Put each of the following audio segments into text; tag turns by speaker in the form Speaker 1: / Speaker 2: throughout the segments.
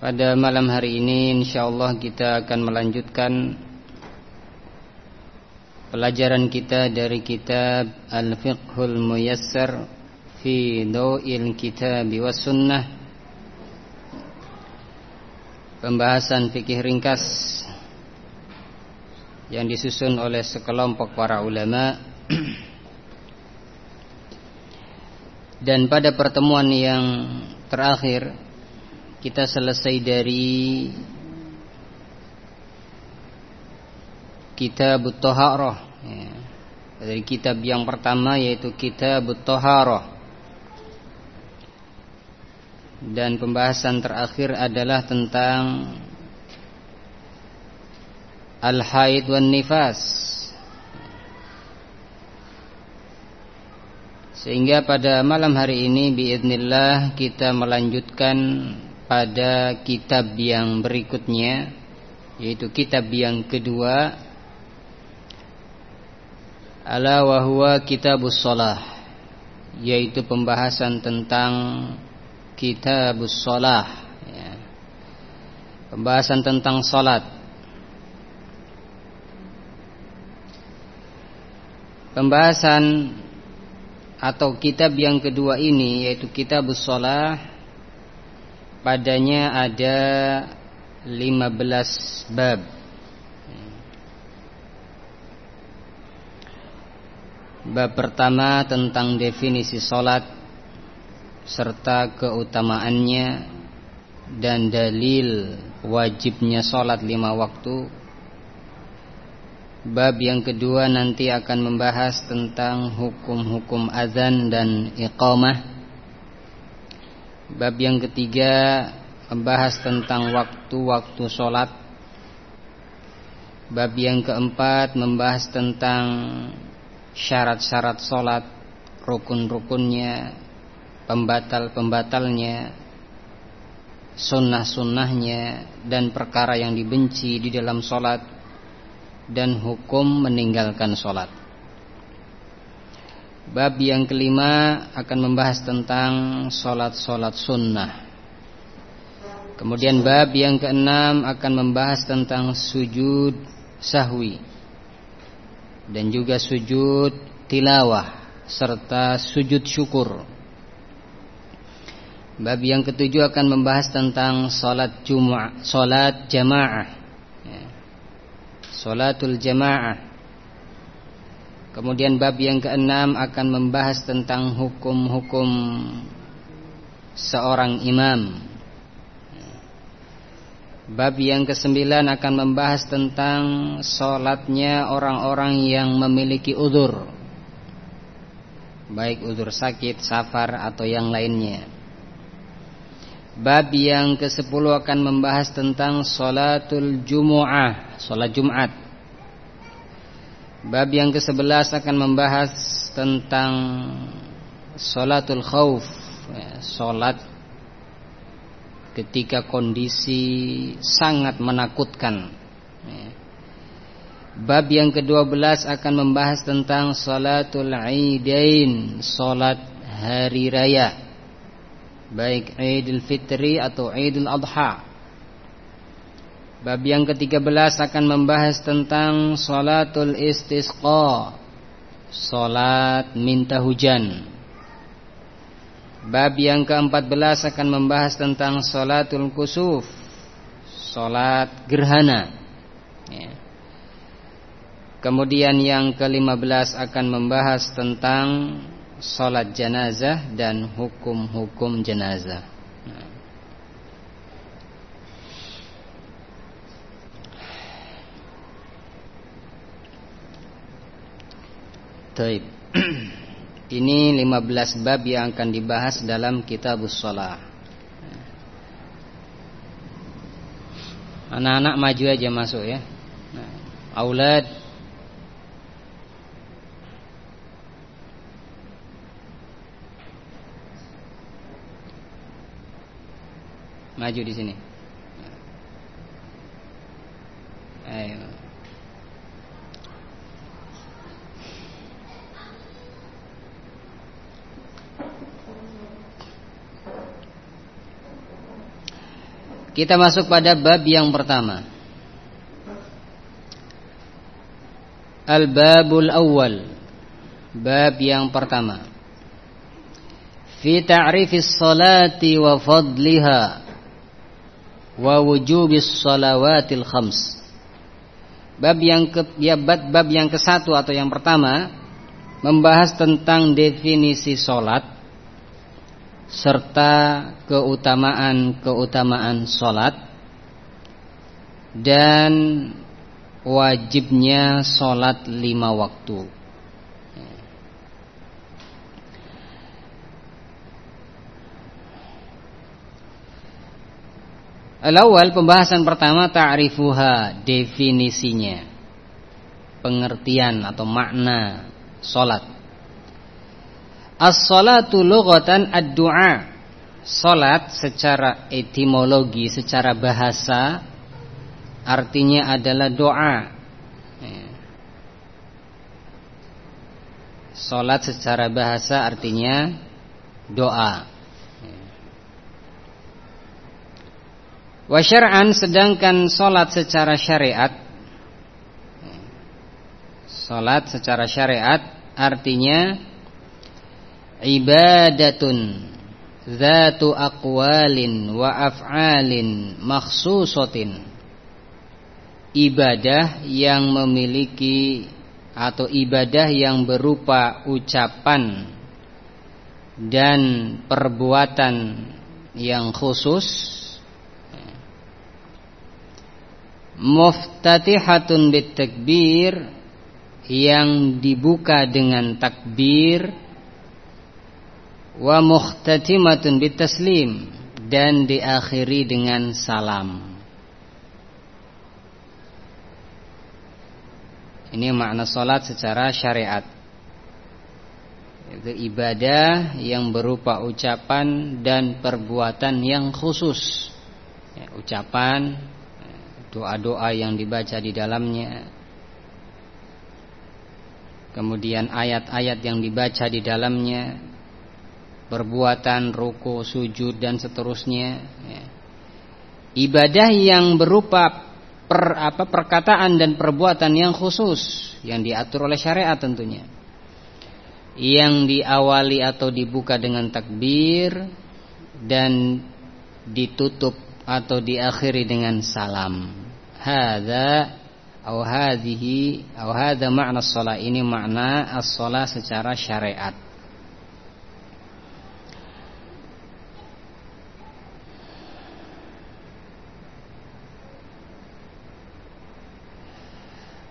Speaker 1: Pada malam hari ini insyaallah kita akan melanjutkan Pelajaran kita dari kitab Al-Fiqhul Muyassar Fi Daw'il Kitab wa Sunnah. Pembahasan fikih ringkas Yang disusun oleh sekelompok para ulama. Dan pada pertemuan yang terakhir kita selesai dari kitab Taharah ya. dari kitab yang pertama yaitu kitab Taharah dan pembahasan terakhir adalah tentang al-haid wan nifas. Sehingga pada malam hari ini biidznillah kita melanjutkan pada kitab yang berikutnya yaitu kitab yang kedua ala wa huwa kitabus shalah yaitu pembahasan tentang kitabus shalah ya. pembahasan tentang salat pembahasan atau kitab yang kedua ini yaitu kitabus shalah Padanya ada 15 bab. Bab pertama tentang definisi solat Serta keutamaannya Dan dalil wajibnya solat lima waktu. Bab yang kedua nanti akan membahas tentang hukum-hukum azan dan iqamah Bab yang ketiga membahas tentang waktu-waktu sholat. Bab yang keempat membahas tentang syarat-syarat sholat Rukun-rukunnya Pembatal-pembatalnya Sunnah-sunnahnya Dan perkara yang dibenci di dalam sholat Dan hukum meninggalkan sholat Bab yang kelima akan membahas tentang solat-solat sunnah. Kemudian bab yang keenam akan membahas tentang sujud sahwi dan juga sujud tilawah serta sujud syukur. Bab yang ketujuh akan membahas tentang solat Jumat, solat jamaah, ya. solatul jamaah Kemudian bab yang keenam akan membahas tentang hukum-hukum seorang imam. Bab yang kesembilan akan membahas tentang solatnya orang-orang yang memiliki udur, baik udur sakit, safar atau yang lainnya. Bab yang ke sepuluh akan membahas tentang solatul jumu'ah, solat Jumat. Bab yang ke-11 akan membahas tentang Salatul khauf ya, Salat Ketika kondisi sangat menakutkan ya. Bab yang ke-12 akan membahas tentang Salatul idain Salat hari raya Baik Idul Fitri atau Idul Adha Bab yang ke-13 akan membahas tentang Salatul istisqa. Salat minta hujan. Bab yang ke-14 akan membahas tentang Salatul kusuf. Salat gerhana. Ya. Kemudian yang ke-15 akan membahas tentang Salat jenazah dan hukum-hukum jenazah Taib. Ini 15 bab yang akan dibahas dalam kitab Shalah. Anak-anak maju aja masuk ya. Nah, aulad maju di sini. Ayo. Kita masuk pada bab yang pertama. Al-babul awal. Bab yang pertama. Fi ta'rifis salati wa fadliha wa wujubis salawatil khams. Bab yang ke ya bab, bab yang ke satu atau yang pertama membahas tentang definisi solat serta keutamaan-keutamaan solat dan wajibnya solat lima waktu. Al-awwal pembahasan pertama ta'rifuha definisinya pengertian atau makna solat As-salatu lughatan ad-du'a. Salat secara etimologi, secara bahasa artinya adalah doa. Ya. Salat secara bahasa artinya doa. Ya. Wa syar'an sedangkan salat secara syariat ya. Salat secara syariat artinya ibadatun zatu aqwalin wa af'alin makhsusatin. Ibadah yang memiliki atau ibadah yang berupa ucapan dan perbuatan yang khusus. Muftatihatun bitakbir yang dibuka dengan takbir wa muhtatimatun bitaslim dan diakhiri dengan salam. Ini makna salat secara syariat. Itu ibadah yang berupa ucapan dan perbuatan yang khusus. Ya, ucapan, doa-doa yang dibaca di dalamnya. Kemudian ayat-ayat yang dibaca di dalamnya perbuatan ruku, sujud dan seterusnya. Ya. Ibadah yang berupa per, apa, perkataan dan perbuatan yang khusus yang diatur oleh syariat tentunya. Yang diawali atau dibuka dengan takbir dan ditutup atau diakhiri dengan salam. Hadza atau hadhihi atau hadza makna shalah ini makna as-shalah secara syariat.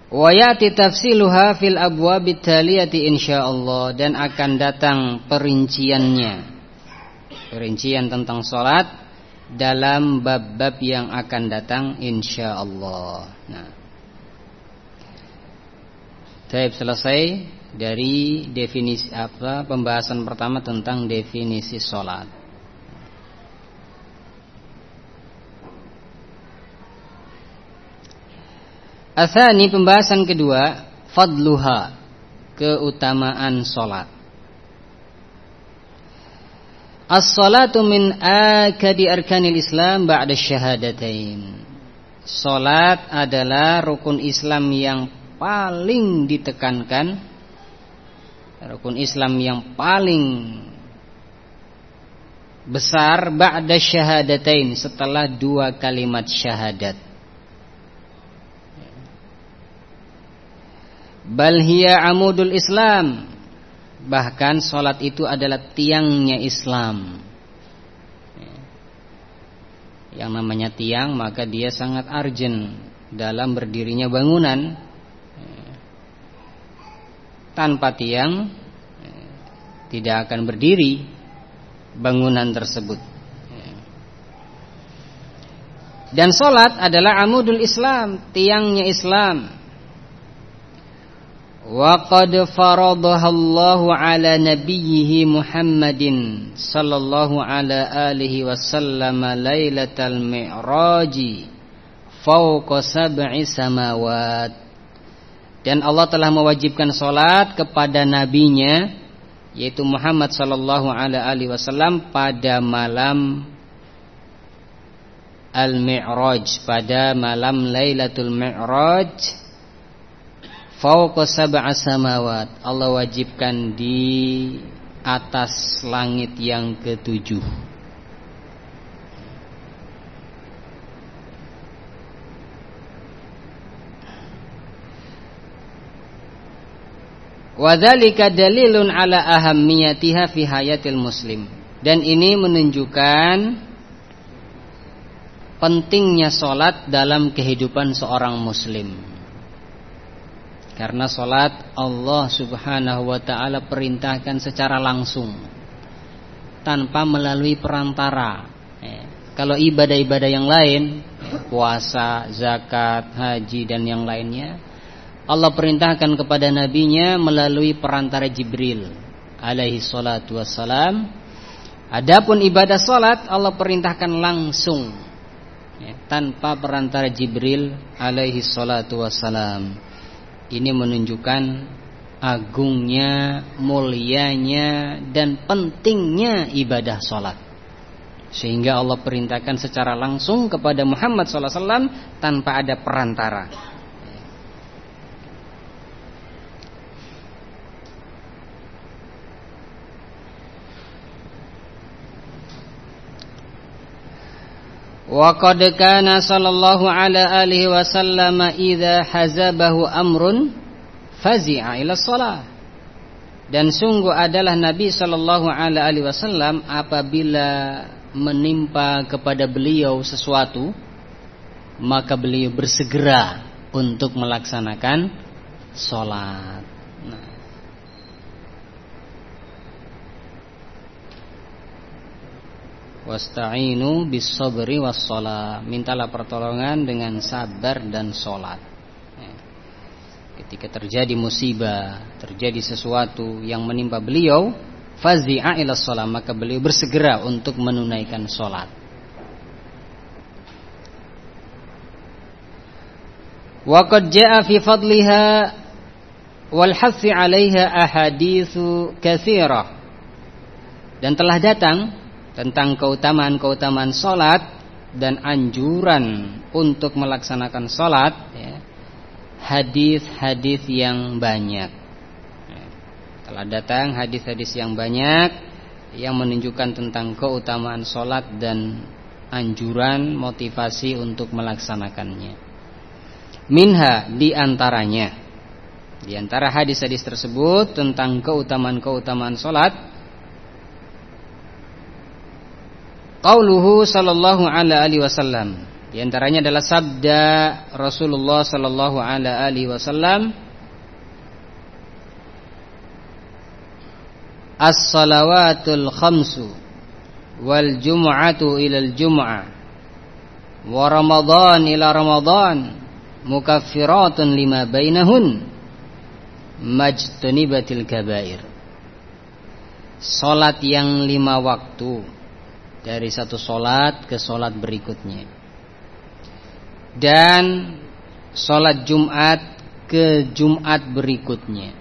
Speaker 1: Wayati tafsiluha fil abwabit taliyati insyaallah dan akan datang perinciannya. Perincian tentang salat dalam bab-bab yang akan datang insyaallah. Nah. Taib selesai dari definisi apa pembahasan pertama tentang definisi salat. Asani pembahasan kedua Fadluha Keutamaan solat. As-salatu min akadi arkanil Islam ba'da syahadatain. Solat adalah rukun Islam yang paling ditekankan Rukun Islam yang paling besar ba'da syahadatain Setelah dua kalimat syahadat Balhia amudul Islam. Bahkan sholat itu adalah tiangnya Islam. Yang namanya tiang maka dia sangat arjen Dalam berdirinya bangunan. Tanpa tiang Tidak akan berdiri Bangunan tersebut. Dan solat adalah amudul Islam, tiangnya Islam. Wa qad faradahallahu ala nabiyhi Muhammadin sallallahu ala alihi wasallam lailatal mi'raji fawqa sab'i samawat. Dan Allah telah mewajibkan solat kepada nabinya yaitu Muhammad sallallahu alaihi wasallam pada malam Al-Mi'raj pada malam Lailatul Mi'raj fauqa sab'a samawat. Allah wajibkan di atas langit yang ketujuh. Wadhalika dalilun ala ahammiyatiha fi hayatil muslim. Dan ini menunjukkan pentingnya solat dalam kehidupan seorang muslim Karena solat Allah subhanahu wa ta'ala perintahkan secara langsung. Tanpa melalui perantara. Ya. Kalau ibadah-ibadah yang lain Puasa, zakat, haji dan yang lainnya Allah perintahkan kepada nabinya melalui perantara Jibril alaihi salatu wassalam. Adapun ibadah salat Allah perintahkan langsung. Ya, tanpa perantara Jibril alaihi salatu wassalam ini menunjukkan agungnya, mulianya dan pentingnya ibadah sholat. Sehingga Allah perintahkan secara langsung kepada Muhammad SAW tanpa ada perantara. Wa qad kana sallallahu ala alihi wasallam idza hazabahu amrun fazi'a ila shalah. Dan sungguh adalah Nabi sallallahu alaihi wasallam apabila menimpa kepada beliau sesuatu maka beliau bersegera untuk melaksanakan salat. Wasta'inu bis sabri was Mintalah pertolongan dengan sabar dan solat ya. Ketika terjadi musibah Terjadi sesuatu yang menimpa beliau Fazi'a ila sholat Maka beliau bersegera untuk menunaikan solat Waqad ja'a fi fadliha wal hathi 'alaiha ahaditsu katsirah. Dan telah datang tentang keutamaan-keutamaan solat dan anjuran untuk melaksanakan solat ya, hadis-hadis yang banyak. Ya, telah datang hadis-hadis yang banyak yang menunjukkan tentang keutamaan solat dan anjuran motivasi untuk melaksanakannya. Minha di antaranya di antara hadis-hadis tersebut tentang keutamaan-keutamaan solat Qauluhu sallallahu alaihi wasallam. Di antaranya adalah sabda Rasulullah sallallahu alaihi wasallam. As-salawatul khamsu wal jum'atu ilal jum'ah wa ramadhan ila ramadhan mukaffiratun lima bainahun majtanibatil kabair. Salat yang lima waktu dari satu solat ke solat berikutnya. Dan solat Jumat ke Jumat berikutnya.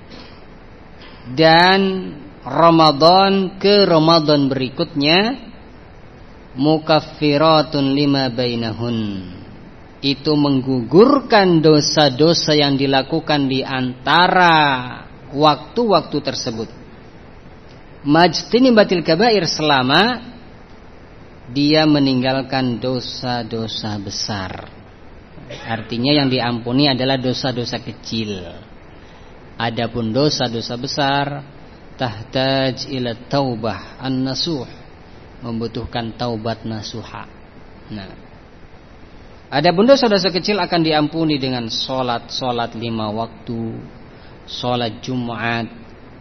Speaker 1: Dan Ramadan ke Ramadan berikutnya mukaffiratun lima bainahun. Itu menggugurkan dosa-dosa yang dilakukan di antara waktu-waktu tersebut. Majtini batil kabair selama dia meninggalkan dosa-dosa besar. Artinya yang diampuni adalah dosa-dosa kecil. Adapun dosa-dosa besar tahtaj ila taubah an-nasuh, membutuhkan taubat nasuha. Nah, adapun dosa-dosa kecil akan diampuni dengan solat-solat lima waktu, solat Jumat,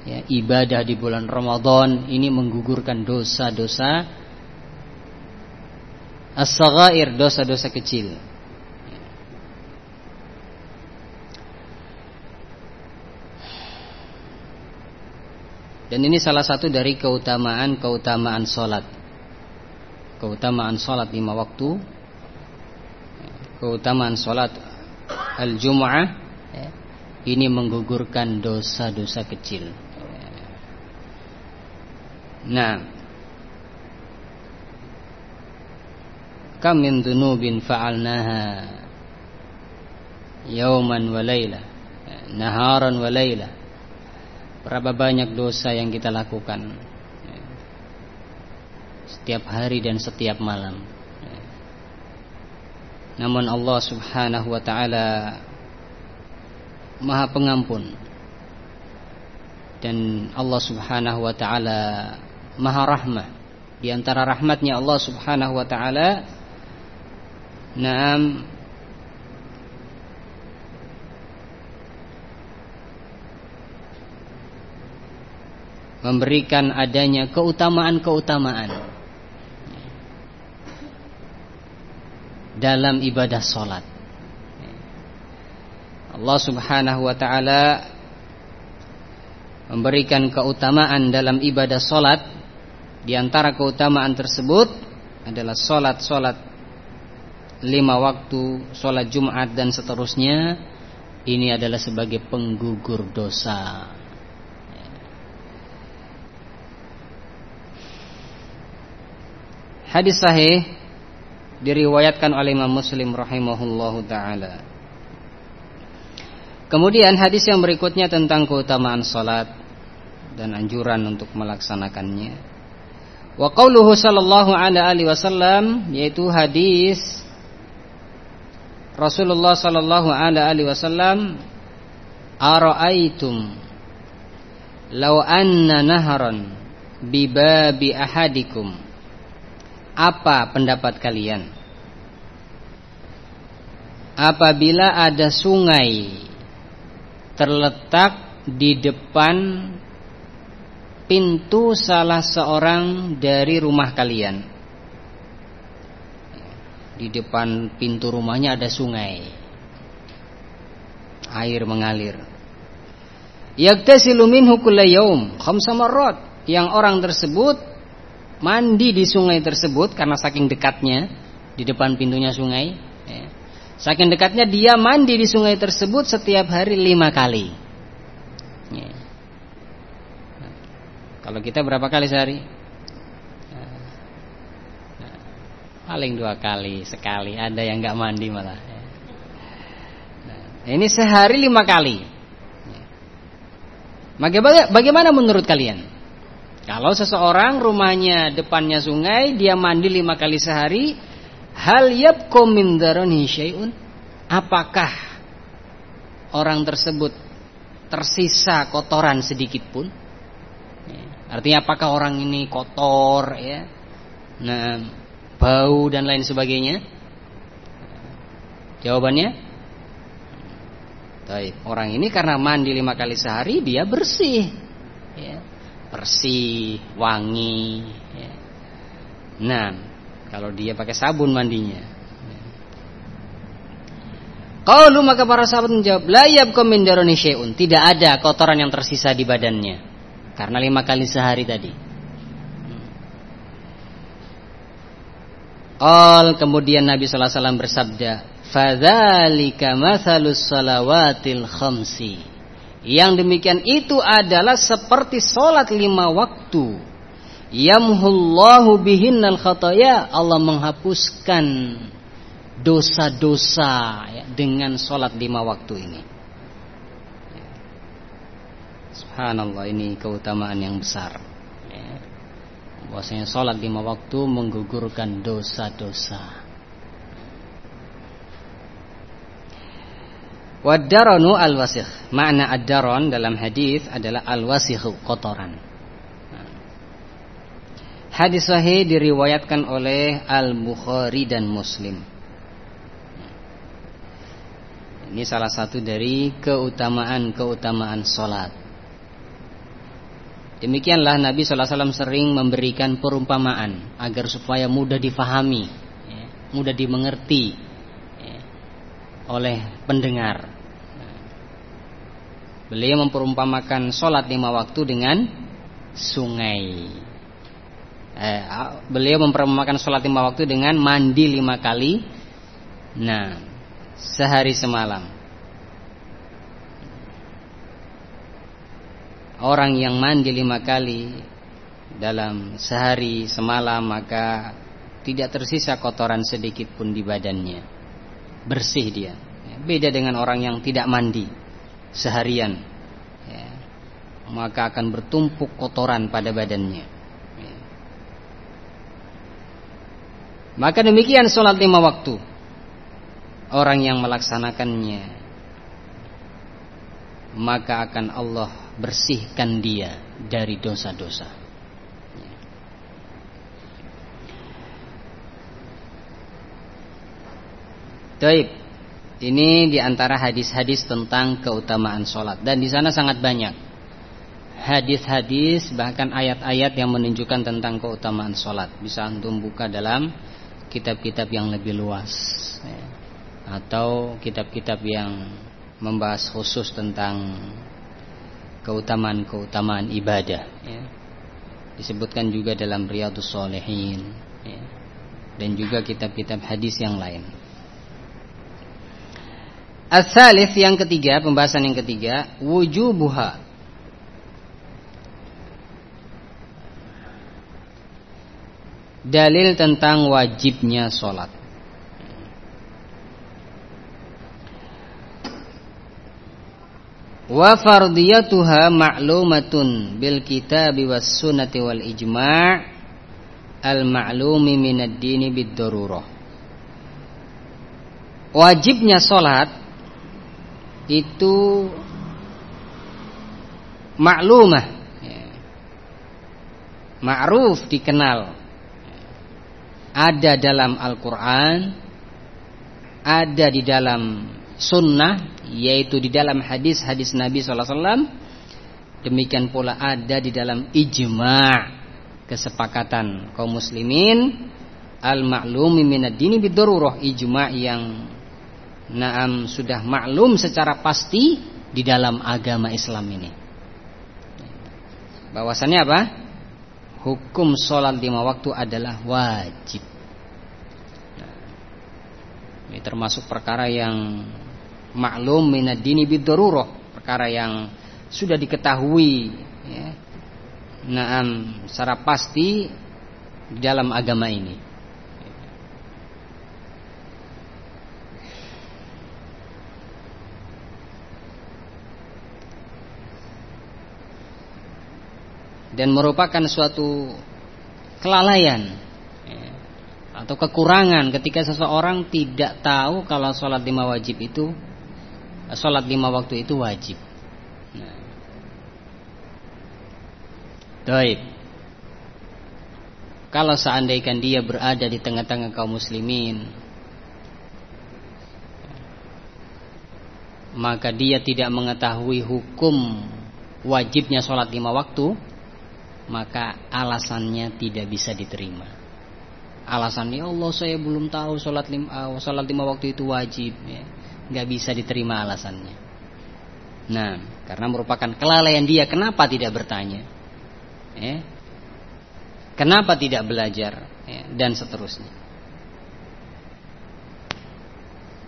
Speaker 1: ya, ibadah di bulan Ramadan ini menggugurkan dosa-dosa as-saghair dosa-dosa kecil. Dan ini salah satu dari keutamaan-keutamaan solat Keutamaan solat lima waktu. Keutamaan solat Al-Jum'ah Ini menggugurkan dosa-dosa kecil. Nah Kam min dunubin fa'alnaha Yauman wa layla Naharan wa layla. Berapa banyak dosa yang kita lakukan? Setiap hari dan setiap malam. Namun Allah subhanahu wa ta'ala Maha pengampun. Dan Allah subhanahu wa ta'ala Maha rahmah. Di antara rahmatnya Allah subhanahu wa ta'ala Naam memberikan adanya keutamaan-keutamaan dalam ibadah solat. Allah Subhanahu wa Ta'ala memberikan keutamaan dalam ibadah solat. Di antara keutamaan tersebut adalah solat-solat lima waktu, solat Jumat dan seterusnya. Ini adalah sebagai penggugur dosa. Hadis sahih diriwayatkan oleh Imam Muslim rahimahullahu taala. Kemudian hadis yang berikutnya tentang keutamaan salat dan anjuran untuk melaksanakannya. Wa qauluhu sallallahu alaihi wasallam yaitu hadis Rasulullah sallallahu alaihi wasallam ara'aitum law anna naharan bi babi ahadikum apa pendapat kalian? Apabila ada sungai terletak di depan pintu salah seorang dari rumah kalian. Di depan pintu rumahnya ada sungai. Air mengalir. Yaktasilu minhu kulla yaum. Yang orang tersebut mandi di sungai tersebut karena saking dekatnya di depan pintunya sungai. Ya. Saking dekatnya dia mandi di sungai tersebut setiap hari lima kali. Ya. Kalau kita berapa kali sehari? Nah, paling dua kali, sekali. Ada yang nggak mandi malah. Nah, ini sehari lima kali. Bagaimana, bagaimana menurut kalian? Kalau seseorang rumahnya depannya sungai, dia mandi lima kali sehari, hal yabqa min syai'un? Apakah orang tersebut tersisa kotoran sedikit pun? Ya. Artinya apakah orang ini kotor ya? Nah, bau dan lain sebagainya? Jawabannya Baik, orang ini karena mandi lima kali sehari dia bersih. Ya bersih, wangi. Ya. Nah, kalau dia pakai sabun mandinya. Kalau maka para sahabat menjawab, la yabqa min syai'un. Tidak ada kotoran yang tersisa di badannya. Karena lima kali sehari tadi. Qal kemudian Nabi sallallahu alaihi wasallam bersabda, "Fadzalika mathalus salawatil khamsi." Yang demikian itu adalah seperti solat lima waktu. Yamhullahu bihinnal khataya. Allah menghapuskan dosa-dosa ya, dengan solat lima waktu ini. Subhanallah ini keutamaan yang besar. Ya. Bahwasanya solat lima waktu menggugurkan dosa-dosa. Wadaronu al-wasikh. Makna ad-daron dalam hadis adalah al-wasikh kotoran. Hadis sahih diriwayatkan oleh Al-Bukhari dan Muslim. Ini salah satu dari keutamaan-keutamaan solat. Demikianlah Nabi SAW sering memberikan perumpamaan agar supaya mudah difahami. Ya. mudah dimengerti ya, oleh pendengar. Beliau memperumpamakan sholat lima waktu dengan sungai. Eh, beliau memperumpamakan sholat lima waktu dengan mandi lima kali. Nah, sehari semalam. Orang yang mandi lima kali dalam sehari semalam maka tidak tersisa kotoran sedikit pun di badannya. Bersih dia. Beda dengan orang yang tidak mandi seharian ya, maka akan bertumpuk kotoran pada badannya ya. maka demikian sholat lima waktu orang yang melaksanakannya maka akan Allah bersihkan dia dari dosa-dosa. Taib ini di antara hadis-hadis tentang keutamaan sholat dan di sana sangat banyak hadis-hadis bahkan ayat-ayat yang menunjukkan tentang keutamaan sholat. Bisa antum buka dalam kitab-kitab yang lebih luas atau kitab-kitab yang membahas khusus tentang keutamaan-keutamaan ibadah. Ya. Disebutkan juga dalam Riyadus Solehin ya. dan juga kitab-kitab hadis yang lain. As-salis yang ketiga, pembahasan yang ketiga, wujubuha. Dalil tentang wajibnya sholat. Wa fardiyatuha ma'lumatun bil kitabi was sunnati wal ijma' al ma'lumi minad dini bid darurah. Wajibnya sholat itu maklumah ya. ma'ruf dikenal ada dalam Al-Quran ada di dalam sunnah yaitu di dalam hadis-hadis Nabi SAW demikian pula ada di dalam ijma' kesepakatan kaum muslimin al-ma'lumi minad dini bidururah ijma' yang Naam sudah maklum secara pasti di dalam agama Islam ini. Bahwasannya apa? Hukum sholat lima waktu adalah wajib. Nah, ini termasuk perkara yang maklum minad dini perkara yang sudah diketahui ya. Naam secara pasti dalam agama ini. dan merupakan suatu kelalaian ya, atau kekurangan ketika seseorang tidak tahu kalau sholat lima wajib itu sholat lima waktu itu wajib. Nah. Kalau seandainya dia berada di tengah-tengah kaum muslimin Maka dia tidak mengetahui hukum wajibnya sholat lima waktu maka alasannya tidak bisa diterima. Alasannya Allah saya belum tahu sholat lima, uh, sholat lima waktu itu wajib, ya. Nggak bisa diterima alasannya. Nah, karena merupakan kelalaian dia, kenapa tidak bertanya? Ya. Kenapa tidak belajar ya, dan seterusnya.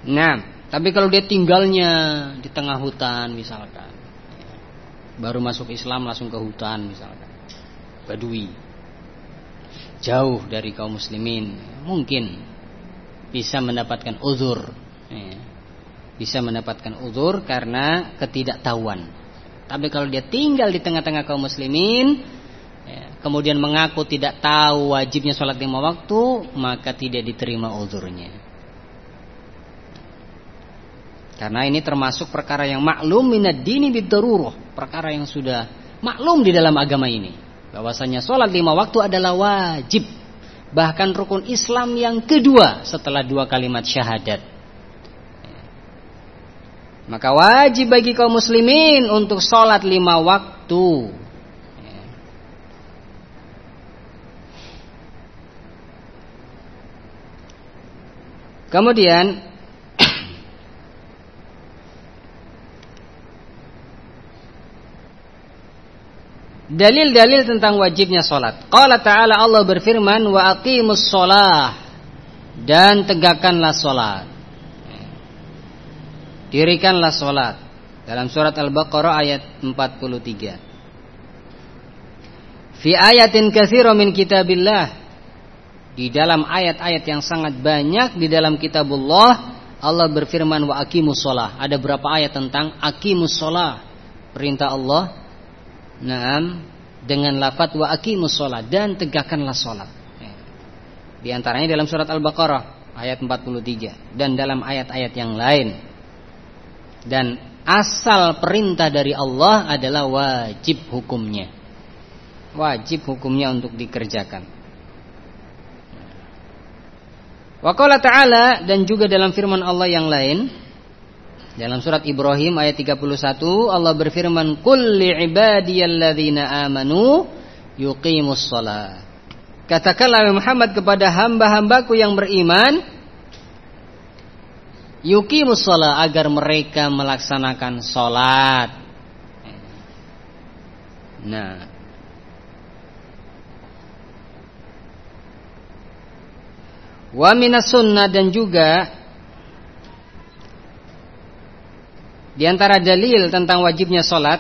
Speaker 1: Nah, tapi kalau dia tinggalnya di tengah hutan misalkan, ya, baru masuk Islam langsung ke hutan misalkan Badui jauh dari kaum muslimin mungkin bisa mendapatkan uzur ya. Bisa mendapatkan uzur karena ketidaktahuan. Tapi kalau dia tinggal di tengah-tengah kaum muslimin ya, kemudian mengaku tidak tahu wajibnya sholat lima waktu maka tidak diterima uzurnya. Karena ini termasuk perkara yang maklum minad dini bidaruruh perkara yang sudah maklum di dalam agama ini. Bahwasanya sholat lima waktu adalah wajib bahkan rukun Islam yang kedua setelah dua kalimat syahadat maka wajib bagi kaum muslimin untuk sholat lima waktu Kemudian Dalil-dalil tentang wajibnya solat. Qala ta'ala Allah berfirman wa aqimus solah dan tegakkanlah solat. Dirikanlah solat dalam surat Al-Baqarah ayat 43. Fi ayatin katsira min kitabillah di dalam ayat-ayat yang sangat banyak di dalam kitabullah Allah berfirman wa aqimus solah. Ada berapa ayat tentang aqimus solah? Perintah Allah Naam dengan lafaz wa aqimus shalah dan tegakkanlah salat. Ya. Di antaranya dalam surat Al-Baqarah ayat 43 dan dalam ayat-ayat yang lain. Dan asal perintah dari Allah adalah wajib hukumnya. Wajib hukumnya untuk dikerjakan. Wa ta'ala dan juga dalam firman Allah yang lain dalam surat Ibrahim ayat 31 Allah berfirman Qul li'ibadiyalladzina amanu yuqimus shalah. Katakanlah Muhammad kepada hamba-hambaku yang beriman yuqimus shalah agar mereka melaksanakan salat. Nah, Wa minas sunnah dan juga Di antara dalil tentang wajibnya sholat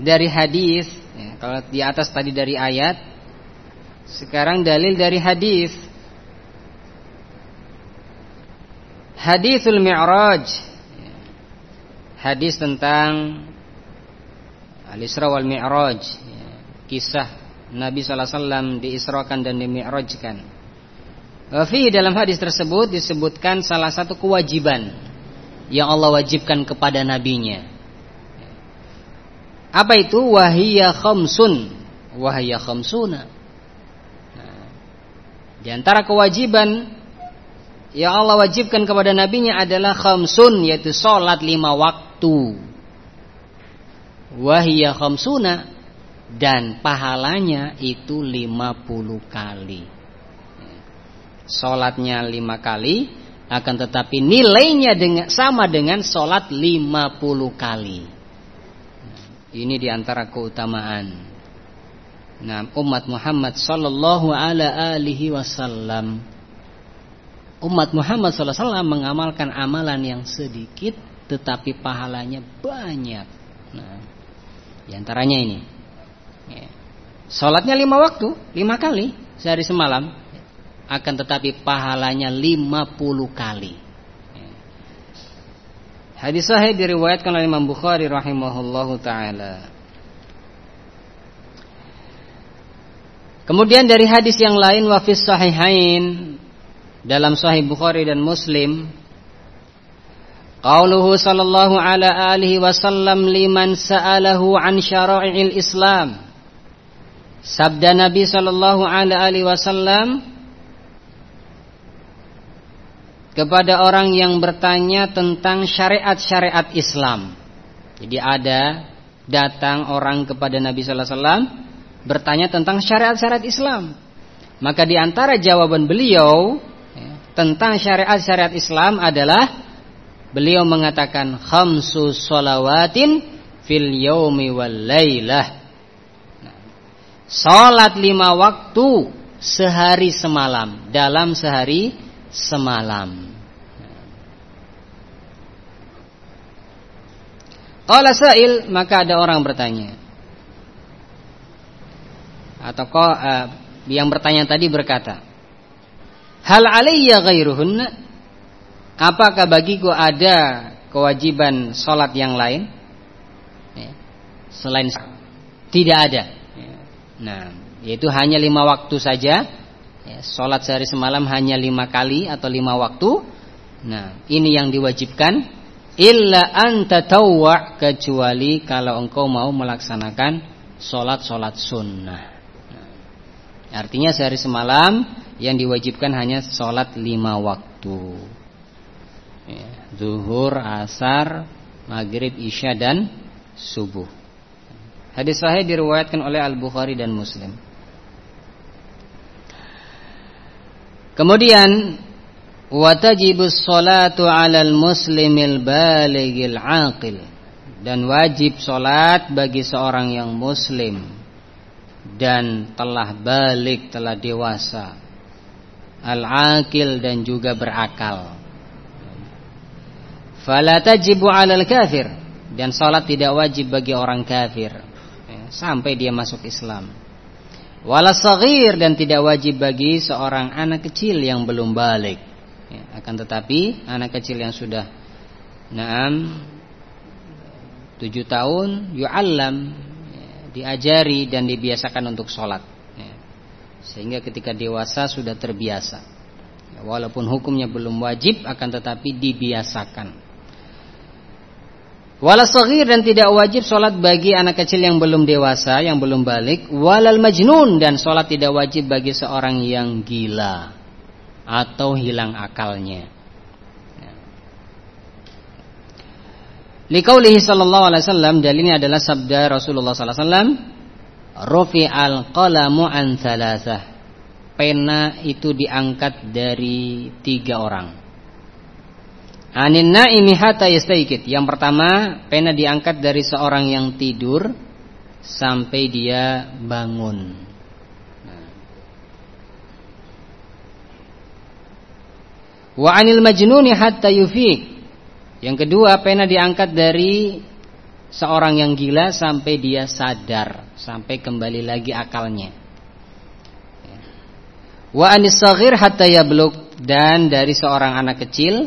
Speaker 1: dari hadis, ya, kalau di atas tadi dari ayat, sekarang dalil dari hadis. Hadisul Mi'raj. Hadis tentang Al-Isra wal Mi'raj. Kisah Nabi SAW diisrakan dan dimi'rajkan. Fi dalam hadis tersebut disebutkan salah satu kewajiban yang Allah wajibkan kepada nabinya. Apa itu? Wahiyya khamsun. Wahiyya khamsuna. Nah, di antara kewajiban yang Allah wajibkan kepada nabinya adalah khamsun yaitu salat lima waktu. Wahiyya khamsuna dan pahalanya itu lima puluh kali. Salatnya lima kali, akan tetapi nilainya dengan, sama dengan sholat 50 kali. Ini di antara keutamaan. Nah, umat Muhammad sallallahu alaihi wasallam. Umat Muhammad wasallam mengamalkan amalan yang sedikit tetapi pahalanya banyak. Nah, di antaranya ini. Ya. Sholatnya lima waktu, lima kali sehari semalam akan tetapi pahalanya 50 kali. Hadis sahih diriwayatkan oleh Imam Bukhari rahimahullahu taala. Kemudian dari hadis yang lain wafis sahihain dalam sahih Bukhari dan Muslim Qauluhu sallallahu ala alihi wasallam liman sa'alahu an syara'il Islam Sabda Nabi sallallahu ala alihi wasallam kepada orang yang bertanya tentang syariat-syariat Islam. Jadi ada datang orang kepada Nabi sallallahu alaihi wasallam bertanya tentang syariat-syariat Islam. Maka di antara jawaban beliau tentang syariat-syariat Islam adalah beliau mengatakan khamsu sholawatin fil yaumi wal lailah. Nah, salat lima waktu sehari semalam dalam sehari semalam. Qala sa'il maka ada orang bertanya. Atau uh, yang bertanya tadi berkata, "Hal alayya ghairuhunna?" Apakah bagiku ada kewajiban sholat yang lain? Ya. Selain tidak ada. Ya. Nah, yaitu hanya lima waktu saja. Ya, sholat sehari semalam hanya lima kali atau lima waktu. Nah, ini yang diwajibkan illa anta tawwa kecuali kalau engkau mau melaksanakan solat-solat sunnah. artinya sehari semalam yang diwajibkan hanya solat lima waktu. Ya, zuhur, asar, maghrib, isya dan subuh. Hadis sahih diriwayatkan oleh Al Bukhari dan Muslim. Kemudian wa tajibus salatu 'alal muslimil balighil 'aqil dan wajib salat bagi seorang yang muslim dan telah balik telah dewasa al-aqil dan juga berakal. Fala tajibu 'alal kafir. Dan salat tidak wajib bagi orang kafir. Ya, sampai dia masuk Islam. Wala saghir dan tidak wajib bagi seorang anak kecil yang belum balik. Ya, akan tetapi anak kecil yang sudah naam tujuh tahun yu'allam ya, diajari dan dibiasakan untuk sholat ya, sehingga ketika dewasa sudah terbiasa ya, walaupun hukumnya belum wajib akan tetapi dibiasakan Wala saghir dan tidak wajib sholat bagi anak kecil yang belum dewasa, yang belum balik. Walal majnun dan sholat tidak wajib bagi seorang yang gila atau hilang akalnya. Likaulihi sallallahu alaihi wasallam dalilnya adalah sabda Rasulullah sallallahu alaihi wasallam, "Rufi al-qalamu an thalathah." Pena itu diangkat dari tiga orang. Anin naimi hatta yastaikid. Yang pertama, pena diangkat dari seorang yang tidur sampai dia bangun. Wa anil majnuni hatta yufiq. Yang kedua, pena diangkat dari seorang yang gila sampai dia sadar, sampai kembali lagi akalnya. Wa anis hatta dan dari seorang anak kecil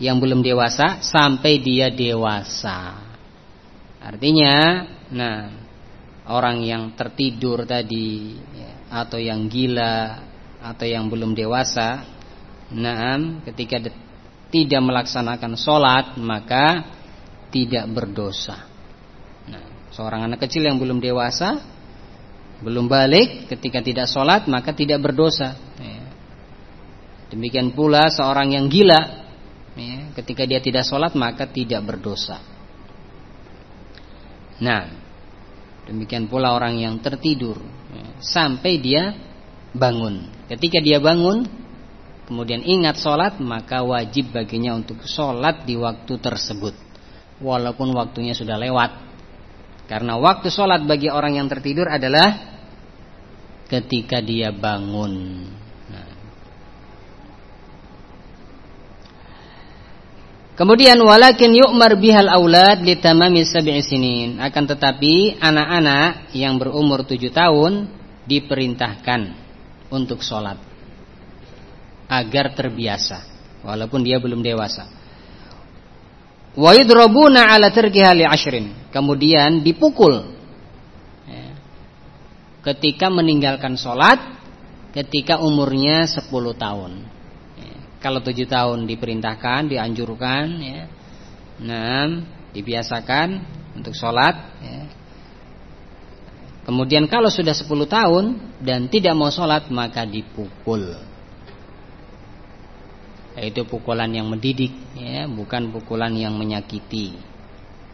Speaker 1: yang belum dewasa sampai dia dewasa. Artinya, nah, orang yang tertidur tadi ya, atau yang gila atau yang belum dewasa, nah, ketika tidak melaksanakan sholat maka tidak berdosa. Nah, seorang anak kecil yang belum dewasa, belum balik, ketika tidak sholat maka tidak berdosa. Ya. Demikian pula seorang yang gila ya, ketika dia tidak sholat maka tidak berdosa. Nah, demikian pula orang yang tertidur ya, sampai dia bangun. Ketika dia bangun, kemudian ingat sholat maka wajib baginya untuk sholat di waktu tersebut, walaupun waktunya sudah lewat. Karena waktu sholat bagi orang yang tertidur adalah ketika dia bangun. Kemudian walakin yu'mar bihal aulad litamami sab'i sinin. Akan tetapi anak-anak yang berumur tujuh tahun diperintahkan untuk sholat agar terbiasa walaupun dia belum dewasa. Wa yudrabuna ala tarkiha li ashrin. Kemudian dipukul ya, ketika meninggalkan sholat ketika umurnya sepuluh tahun. Kalau tujuh tahun diperintahkan, dianjurkan, ya. Nah, dibiasakan untuk sholat. Ya. Kemudian kalau sudah sepuluh tahun dan tidak mau sholat maka dipukul. Itu pukulan yang mendidik, ya, bukan pukulan yang menyakiti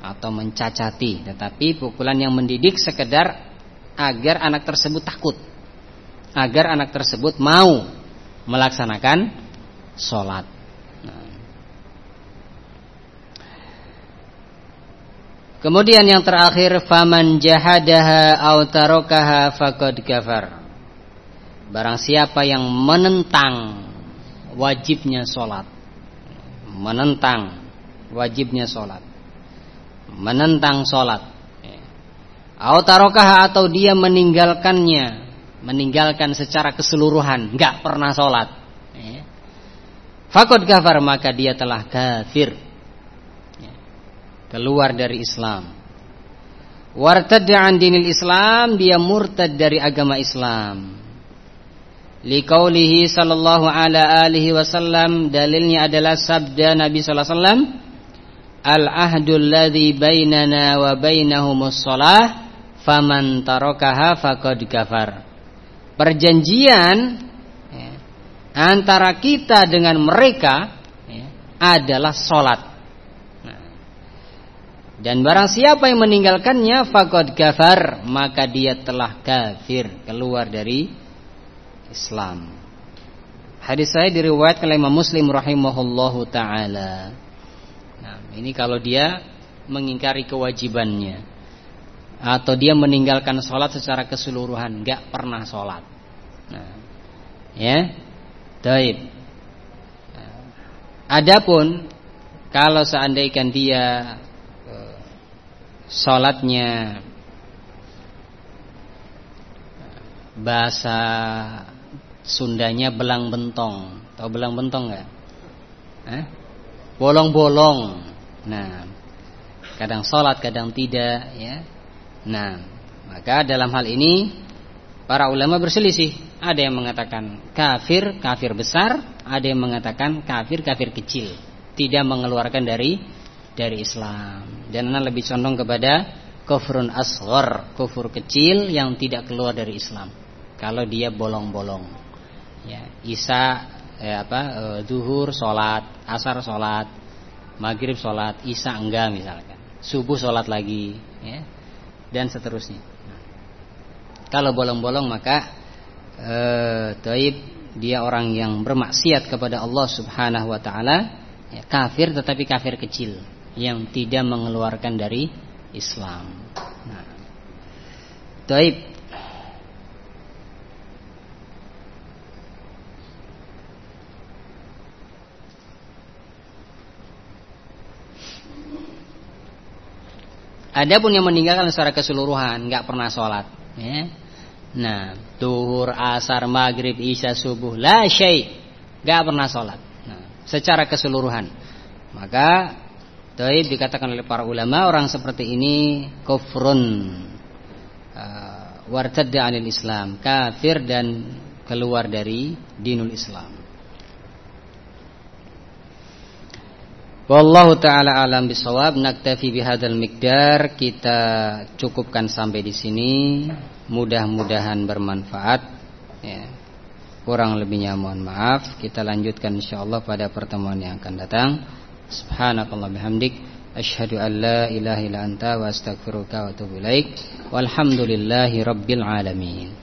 Speaker 1: atau mencacati, tetapi pukulan yang mendidik sekedar agar anak tersebut takut, agar anak tersebut mau melaksanakan sholat. Kemudian yang terakhir faman jahadaha au tarokaha faqad kafar. Barang siapa yang menentang wajibnya sholat. Menentang wajibnya sholat. Menentang sholat. Au tarokaha atau dia meninggalkannya Meninggalkan secara keseluruhan Gak pernah sholat. Fakod kafar maka dia telah kafir. Keluar dari Islam. Wartadda an dinil Islam Dia murtad dari agama Islam Liqaulihi sallallahu ala alihi wasallam Dalilnya adalah sabda Nabi sallallahu alaihi wasallam Al-ahdul ladhi bainana wa bainahumus salah Faman tarokaha fakod kafar Perjanjian antara kita dengan mereka ya, adalah sholat. Nah, dan barang siapa yang meninggalkannya fakod kafar maka dia telah kafir keluar dari Islam. Hadis saya diriwayatkan oleh Imam Muslim rahimahullahu taala. Nah, ini kalau dia mengingkari kewajibannya atau dia meninggalkan sholat secara keseluruhan, nggak pernah sholat. Nah, ya, taib. Nah, adapun kalau seandainya dia uh, sholatnya bahasa Sundanya belang bentong, tahu belang bentong nggak? Eh? Bolong-bolong. Nah, kadang sholat, kadang tidak, ya Nah, maka dalam hal ini para ulama berselisih. Ada yang mengatakan kafir, kafir besar, ada yang mengatakan kafir, kafir kecil, tidak mengeluarkan dari dari Islam. Dan anak lebih condong kepada kufrun asghar, kufur kecil yang tidak keluar dari Islam. Kalau dia bolong-bolong. Ya, Isa ya apa? E, zuhur salat, asar salat, maghrib salat, Isa enggak misalkan. Subuh salat lagi, ya dan seterusnya. Kalau bolong-bolong maka eh, taib dia orang yang bermaksiat kepada Allah Subhanahu wa taala, ya, kafir tetapi kafir kecil yang tidak mengeluarkan dari Islam. Nah. Taib Ada pun yang meninggalkan secara keseluruhan, nggak pernah sholat. Ya. Nah, duhur, asar, maghrib, isya, subuh, la syai, nggak pernah sholat. Nah, secara keseluruhan. Maka, Taib dikatakan oleh para ulama orang seperti ini kufrun uh, wartadda anil Islam, kafir dan keluar dari dinul Islam. Wallahu taala alam bisawab. Naktafi bihadzal miqdar. Kita cukupkan sampai di sini. Mudah-mudahan bermanfaat. Ya. Kurang lebihnya mohon maaf. Kita lanjutkan insyaallah pada pertemuan yang akan datang. Subhanakallah bihamdik. Asyhadu an la ilaha illa anta wa astaghfiruka wa atubu ilaik. Walhamdulillahi rabbil alamin